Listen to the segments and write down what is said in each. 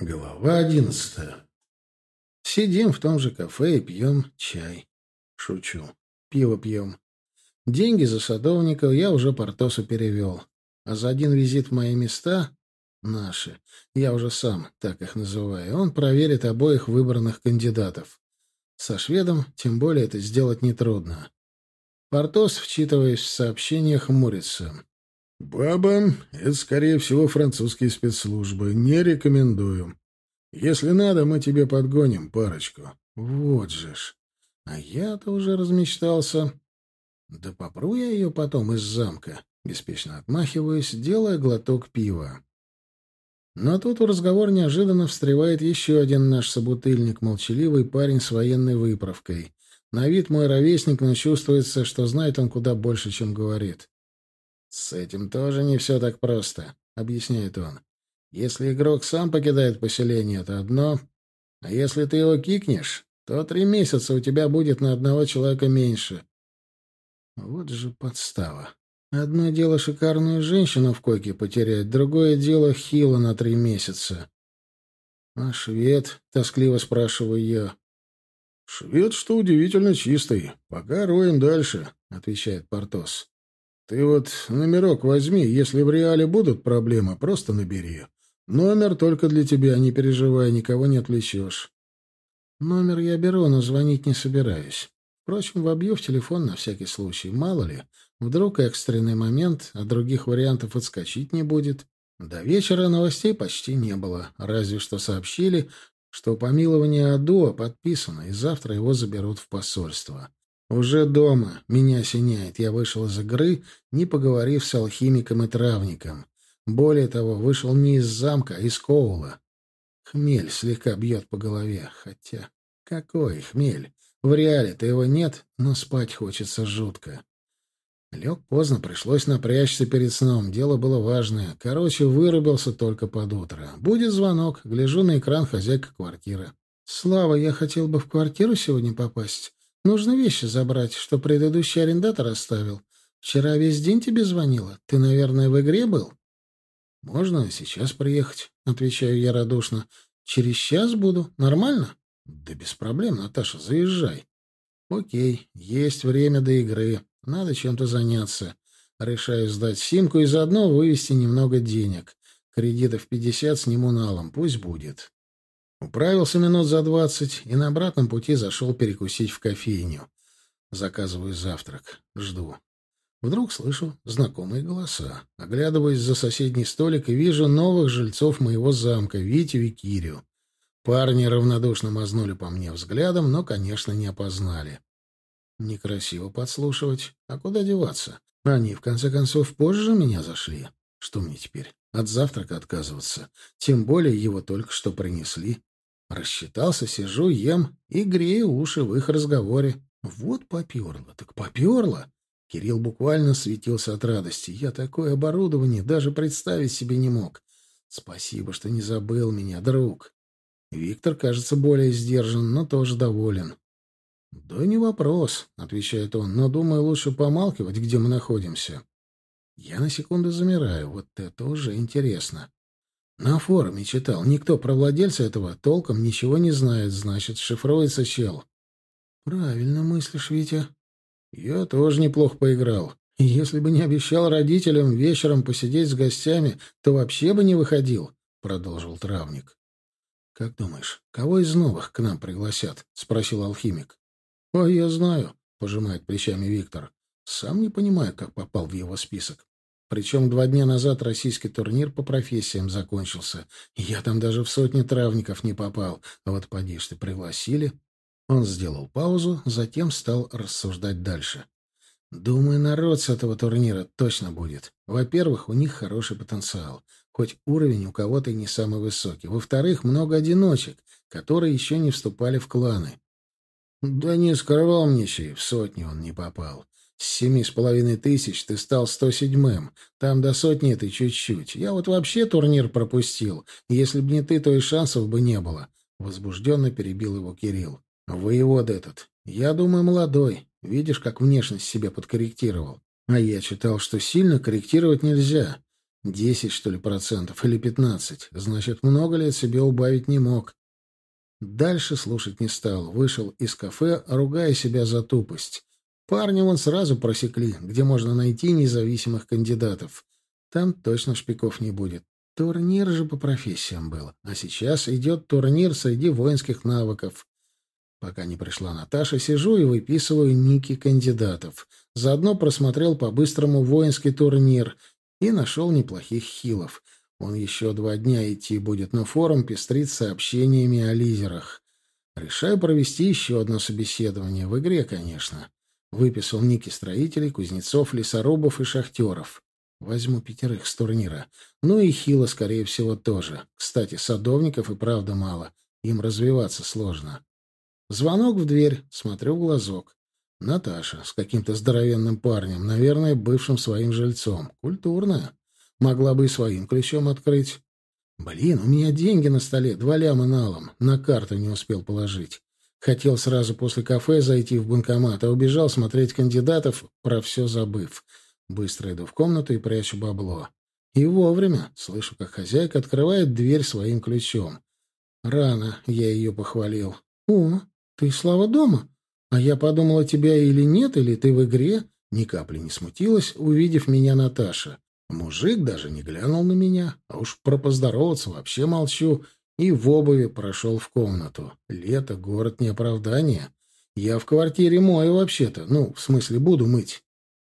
Глава одиннадцатая. Сидим в том же кафе и пьем чай. Шучу. Пиво пьем. Деньги за садовников я уже Портосу перевел. А за один визит в мои места — наши. Я уже сам так их называю. Он проверит обоих выбранных кандидатов. Со шведом тем более это сделать нетрудно. Портос, вчитываясь в сообщение, хмурится. «Баба — это, скорее всего, французские спецслужбы. Не рекомендую. Если надо, мы тебе подгоним парочку. Вот же ж. А я-то уже размечтался. Да попру я ее потом из замка». Беспечно отмахиваюсь, делая глоток пива. Но тут в разговор неожиданно встревает еще один наш собутыльник, молчаливый парень с военной выправкой. На вид мой ровесник, но чувствуется, что знает он куда больше, чем говорит. «С этим тоже не все так просто», — объясняет он. «Если игрок сам покидает поселение, это одно, а если ты его кикнешь, то три месяца у тебя будет на одного человека меньше». Вот же подстава. Одно дело шикарную женщину в койке потерять, другое дело хило на три месяца. «А швед?» — тоскливо спрашиваю я. «Швед, что удивительно чистый. Пока роем дальше», — отвечает Портос. Ты вот номерок возьми, если в реале будут проблемы, просто набери. Номер только для тебя, не переживай, никого не отвлечешь. Номер я беру, но звонить не собираюсь. Впрочем, вобью в телефон на всякий случай. Мало ли, вдруг экстренный момент, а других вариантов отскочить не будет. До вечера новостей почти не было, разве что сообщили, что помилование Адуа подписано, и завтра его заберут в посольство. Уже дома меня осеняет. Я вышел из игры, не поговорив с алхимиком и травником. Более того, вышел не из замка, а из Коула. Хмель слегка бьет по голове. Хотя, какой хмель? В реале-то его нет, но спать хочется жутко. Лег поздно, пришлось напрячься перед сном. Дело было важное. Короче, вырубился только под утро. Будет звонок. Гляжу на экран хозяйка квартиры. «Слава, я хотел бы в квартиру сегодня попасть. Нужно вещи забрать, что предыдущий арендатор оставил. Вчера весь день тебе звонила. Ты, наверное, в игре был? Можно сейчас приехать, отвечаю я радушно. Через час буду. Нормально? Да без проблем, Наташа, заезжай. Окей, есть время до игры. Надо чем-то заняться. Решаю сдать симку и заодно вывести немного денег. Кредитов пятьдесят сниму налом, пусть будет. Управился минут за двадцать и на обратном пути зашел перекусить в кофейню. Заказываю завтрак. Жду. Вдруг слышу знакомые голоса. Оглядываюсь за соседний столик и вижу новых жильцов моего замка, Витю и Кирю. Парни равнодушно мазнули по мне взглядом, но, конечно, не опознали. Некрасиво подслушивать. А куда деваться? Они, в конце концов, позже меня зашли. Что мне теперь? От завтрака отказываться. Тем более его только что принесли. Рассчитался, сижу, ем и грею уши в их разговоре. Вот поперло, так поперло. Кирилл буквально светился от радости. Я такое оборудование даже представить себе не мог. Спасибо, что не забыл меня, друг. Виктор, кажется, более сдержан, но тоже доволен. «Да не вопрос», — отвечает он, — «но, думаю, лучше помалкивать, где мы находимся». Я на секунду замираю. Вот это уже интересно. На форуме читал. Никто про владельца этого толком ничего не знает, значит, шифруется чел. Правильно мыслишь, Витя. Я тоже неплохо поиграл. Если бы не обещал родителям вечером посидеть с гостями, то вообще бы не выходил, — продолжил травник. — Как думаешь, кого из новых к нам пригласят? — спросил алхимик. — А я знаю, — пожимает плечами Виктор. — Сам не понимаю, как попал в его список. Причем два дня назад российский турнир по профессиям закончился. Я там даже в сотни травников не попал. А вот поди ты, пригласили. Он сделал паузу, затем стал рассуждать дальше. Думаю, народ с этого турнира точно будет. Во-первых, у них хороший потенциал. Хоть уровень у кого-то и не самый высокий. Во-вторых, много одиночек, которые еще не вступали в кланы. Да не скромничай, в сотни он не попал. С семи с половиной тысяч ты стал сто седьмым. Там до сотни ты чуть-чуть. Я вот вообще турнир пропустил. Если б не ты, то и шансов бы не было. Возбужденно перебил его Кирилл. Воевод этот. Я думаю, молодой. Видишь, как внешность себе подкорректировал. А я читал, что сильно корректировать нельзя. Десять, что ли, процентов или пятнадцать. Значит, много лет себе убавить не мог. Дальше слушать не стал. Вышел из кафе, ругая себя за тупость. Парни вон сразу просекли, где можно найти независимых кандидатов. Там точно шпиков не будет. Турнир же по профессиям был. А сейчас идет турнир среди воинских навыков. Пока не пришла Наташа, сижу и выписываю ники кандидатов. Заодно просмотрел по-быстрому воинский турнир и нашел неплохих хилов. Он еще два дня идти будет, но форум пестрит сообщениями о лизерах. Решаю провести еще одно собеседование. В игре, конечно. Выписал ники строителей, кузнецов, лесорубов и шахтеров. Возьму пятерых с турнира. Ну и хила, скорее всего, тоже. Кстати, садовников и правда мало. Им развиваться сложно. Звонок в дверь. Смотрю в глазок. Наташа с каким-то здоровенным парнем, наверное, бывшим своим жильцом. Культурная. Могла бы и своим ключом открыть. Блин, у меня деньги на столе, два ляма налом. На карту не успел положить. Хотел сразу после кафе зайти в банкомат, а убежал смотреть кандидатов, про все забыв. Быстро иду в комнату и прячу бабло. И вовремя слышу, как хозяйка открывает дверь своим ключом. Рано я ее похвалил. «О, ты, Слава, дома? А я подумала, тебя или нет, или ты в игре?» Ни капли не смутилась, увидев меня Наташа. Мужик даже не глянул на меня, а уж про поздороваться вообще молчу, и в обуви прошел в комнату. Лето, город не оправдание. Я в квартире мою вообще-то, ну, в смысле, буду мыть.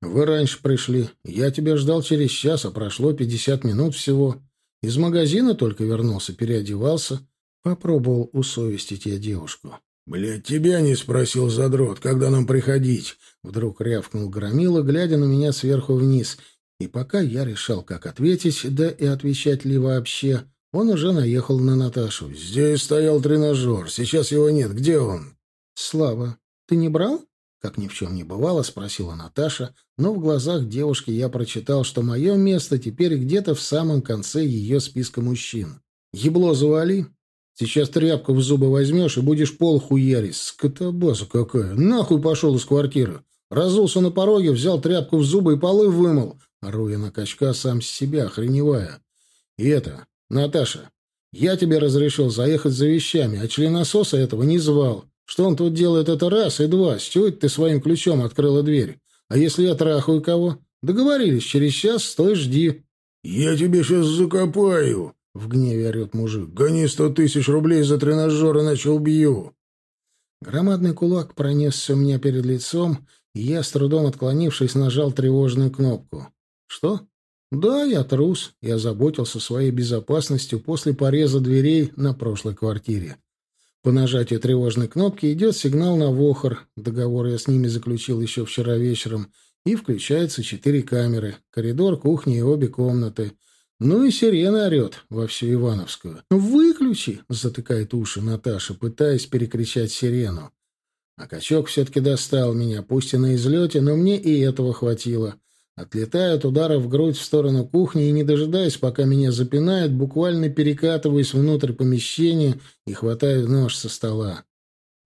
Вы раньше пришли. Я тебя ждал через час, а прошло пятьдесят минут всего. Из магазина только вернулся, переодевался. Попробовал усовестить я девушку. «Блядь, тебя не спросил, задрот, когда нам приходить?» Вдруг рявкнул Громила, глядя на меня сверху вниз, и пока я решал, как ответить, да и отвечать ли вообще, он уже наехал на Наташу. «Здесь стоял тренажер. Сейчас его нет. Где он?» «Слава, ты не брал?» Как ни в чем не бывало, спросила Наташа, но в глазах девушки я прочитал, что мое место теперь где-то в самом конце ее списка мужчин. «Ебло завали. Сейчас тряпку в зубы возьмешь и будешь пол хуярить. Скотобаза какая. Нахуй пошел из квартиры. Разулся на пороге, взял тряпку в зубы и полы вымыл. Ору я на качка сам с себя, охреневая. И это, Наташа, я тебе разрешил заехать за вещами, а членососа этого не звал. Что он тут делает это раз и два? С чего ты своим ключом открыла дверь? А если я трахаю кого? Договорились, через час стой, жди. Я тебе сейчас закопаю, в гневе орет мужик. Гони сто тысяч рублей за тренажер, иначе убью. Громадный кулак пронесся у меня перед лицом, и я, с трудом отклонившись, нажал тревожную кнопку. Что? Да, я трус и озаботился своей безопасностью после пореза дверей на прошлой квартире. По нажатию тревожной кнопки идет сигнал на Вохор, договор я с ними заключил еще вчера вечером, и включаются четыре камеры, коридор, кухня и обе комнаты. Ну и сирена орет во всю Ивановскую. «Выключи!» — затыкает уши Наташа, пытаясь перекричать сирену. А качок все-таки достал меня, пусть и на излете, но мне и этого хватило. Отлетая от удара в грудь в сторону кухни и, не дожидаясь, пока меня запинают, буквально перекатываюсь внутрь помещения и хватаю нож со стола.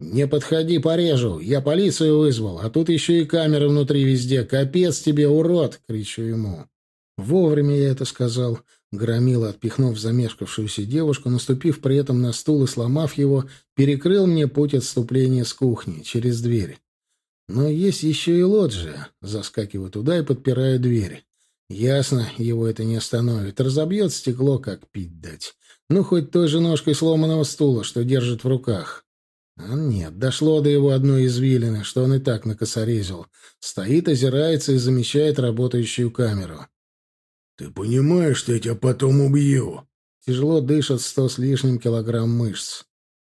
«Не подходи, порежу! Я полицию вызвал, а тут еще и камеры внутри везде. Капец тебе, урод!» — кричу ему. Вовремя я это сказал. Громила, отпихнув замешкавшуюся девушку, наступив при этом на стул и сломав его, перекрыл мне путь отступления с кухни через дверь. Но есть еще и лоджия. Заскакиваю туда и подпираю дверь. Ясно, его это не остановит. Разобьет стекло, как пить дать. Ну, хоть той же ножкой сломанного стула, что держит в руках. А нет, дошло до его одной извилины, что он и так накосорезил. Стоит, озирается и замечает работающую камеру. «Ты понимаешь, что я тебя потом убью?» Тяжело дышат сто с лишним килограмм мышц.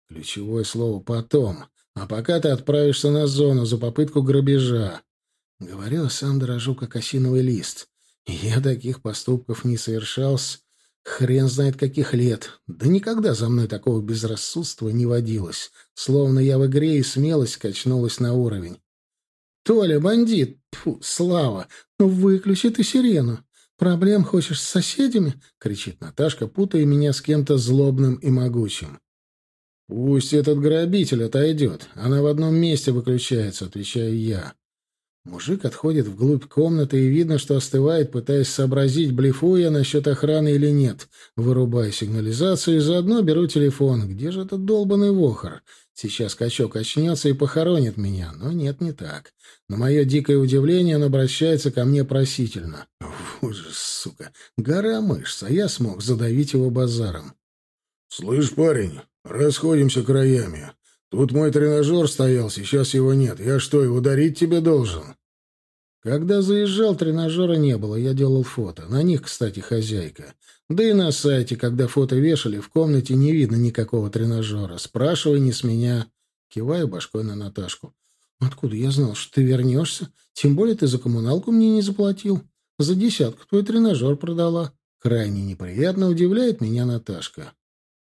Ключевое слово «потом». А пока ты отправишься на зону за попытку грабежа. Говорю, сам дорожу, как осиновый лист. Я таких поступков не совершал с... Хрен знает каких лет. Да никогда за мной такого безрассудства не водилось. Словно я в игре и смелость качнулась на уровень. «Толя, бандит! Фу, Слава! Ну выключи ты сирену! Проблем хочешь с соседями?» — кричит Наташка, путая меня с кем-то злобным и могучим. «Пусть этот грабитель отойдет. Она в одном месте выключается», — отвечаю я. Мужик отходит вглубь комнаты, и видно, что остывает, пытаясь сообразить, блефую я насчет охраны или нет. Вырубаю сигнализацию и заодно беру телефон. Где же этот долбанный вохор? Сейчас качок очнется и похоронит меня. Но нет, не так. На мое дикое удивление он обращается ко мне просительно. Ужас, сука. Гора мышц, а я смог задавить его базаром. «Слышь, парень, расходимся краями. Тут мой тренажер стоял, сейчас его нет. Я что, его дарить тебе должен? Когда заезжал, тренажера не было, я делал фото. На них, кстати, хозяйка. Да и на сайте, когда фото вешали, в комнате не видно никакого тренажера. Спрашивай не с меня. Киваю башкой на Наташку. Откуда я знал, что ты вернешься? Тем более ты за коммуналку мне не заплатил. За десятку твой тренажер продала. Крайне неприятно удивляет меня Наташка.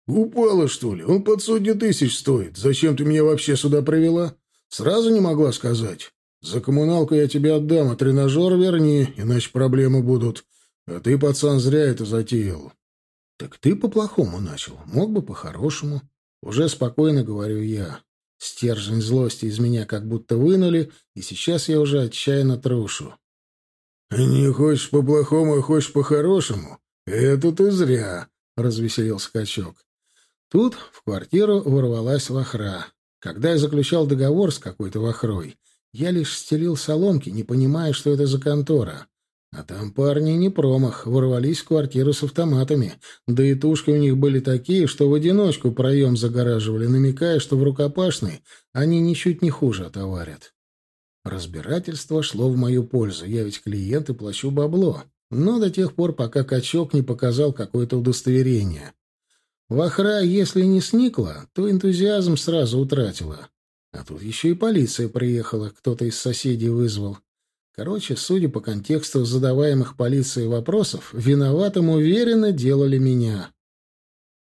«Упала, что ли? Он под сотни тысяч стоит. Зачем ты меня вообще сюда привела? Сразу не могла сказать. За коммуналку я тебе отдам, а тренажер верни, иначе проблемы будут. А ты, пацан, зря это затеял». «Так ты по-плохому начал. Мог бы по-хорошему. Уже спокойно говорю я. Стержень злости из меня как будто вынули, и сейчас я уже отчаянно трушу». «Не хочешь по-плохому, а хочешь по-хорошему? Это ты зря», — развеселился качок. Тут в квартиру ворвалась вахра. Когда я заключал договор с какой-то вахрой, я лишь стелил соломки, не понимая, что это за контора. А там парни не промах, ворвались в квартиру с автоматами. Да и тушки у них были такие, что в одиночку проем загораживали, намекая, что в рукопашной они ничуть не хуже отоварят. Разбирательство шло в мою пользу. Я ведь клиент и плачу бабло. Но до тех пор, пока качок не показал какое-то удостоверение. Вахра, если не сникла, то энтузиазм сразу утратила. А тут еще и полиция приехала, кто-то из соседей вызвал. Короче, судя по контексту задаваемых полицией вопросов, виноватым уверенно делали меня.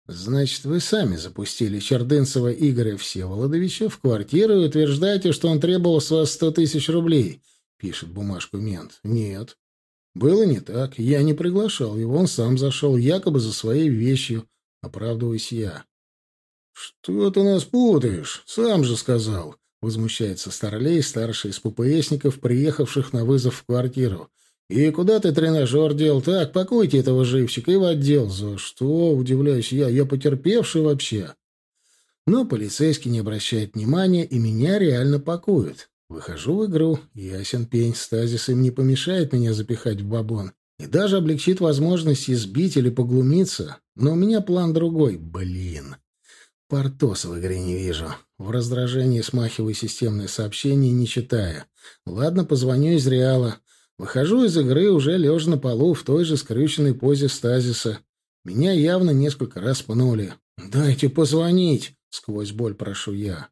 «Значит, вы сами запустили Чердынцева Игоря Всеволодовича в квартиру и утверждаете, что он требовал с вас сто тысяч рублей?» — пишет бумажку мент. «Нет. Было не так. Я не приглашал его. Он сам зашел, якобы за своей вещью. Оправдываюсь я. «Что ты нас путаешь? Сам же сказал!» Возмущается Старлей, старший из ППСников, приехавших на вызов в квартиру. «И куда ты тренажер дел? Так, пакуйте этого живчика и в отдел». «За что?» — удивляюсь я. «Я потерпевший вообще». Но полицейский не обращает внимания, и меня реально пакуют. Выхожу в игру. Ясен пень, стазис им не помешает меня запихать в бабон и даже облегчит возможность избить или поглумиться. Но у меня план другой. Блин. Портоса в игре не вижу. В раздражении смахиваю системное сообщение, не читая. Ладно, позвоню из Реала. Выхожу из игры уже лежа на полу в той же скрюченной позе стазиса. Меня явно несколько раз пнули. «Дайте позвонить!» — сквозь боль прошу я.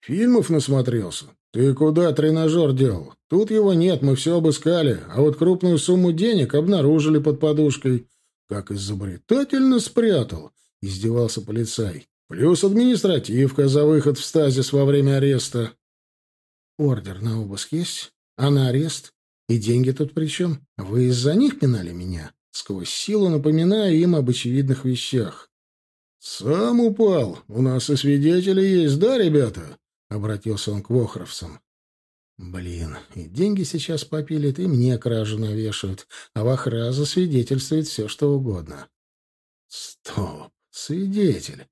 «Фильмов насмотрелся? Ты куда тренажер делал? Тут его нет, мы все обыскали, а вот крупную сумму денег обнаружили под подушкой. Как изобретательно спрятал!» — издевался полицай. «Плюс административка за выход в стазис во время ареста». «Ордер на обыск есть? А на арест? И деньги тут при чем? Вы из-за них пинали меня?» Сквозь силу напоминаю им об очевидных вещах. «Сам упал. У нас и свидетели есть, да, ребята?» Обратился он к Вохровцам. Блин, и деньги сейчас попилят, и мне кражу навешают, а Вахра засвидетельствует все, что угодно. Стоп, свидетель.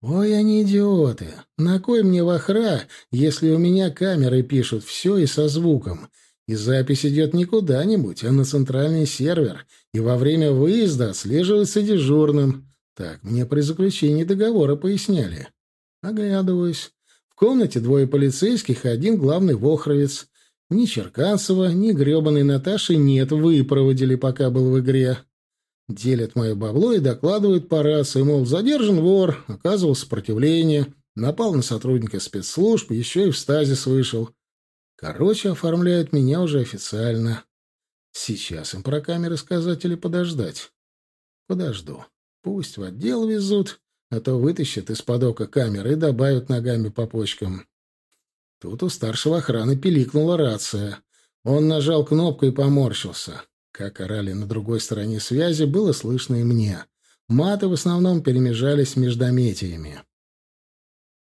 Ой, они идиоты. На кой мне Вахра, если у меня камеры пишут все и со звуком? И запись идет не куда-нибудь, а на центральный сервер, и во время выезда отслеживается дежурным. Так мне при заключении договора поясняли. Оглядываюсь комнате двое полицейских и один главный вохровец. Ни Черкасова, ни гребаной Наташи нет, выпроводили, пока был в игре. Делят мое бабло и докладывают по рации, мол, задержан вор, оказывал сопротивление, напал на сотрудника спецслужб, еще и в стазис вышел. Короче, оформляют меня уже официально. Сейчас им про камеры сказать или подождать? Подожду. Пусть в отдел везут, а то вытащат из-под камеры и добавят ногами по почкам. Тут у старшего охраны пиликнула рация. Он нажал кнопку и поморщился. Как орали на другой стороне связи, было слышно и мне. Маты в основном перемежались междометиями.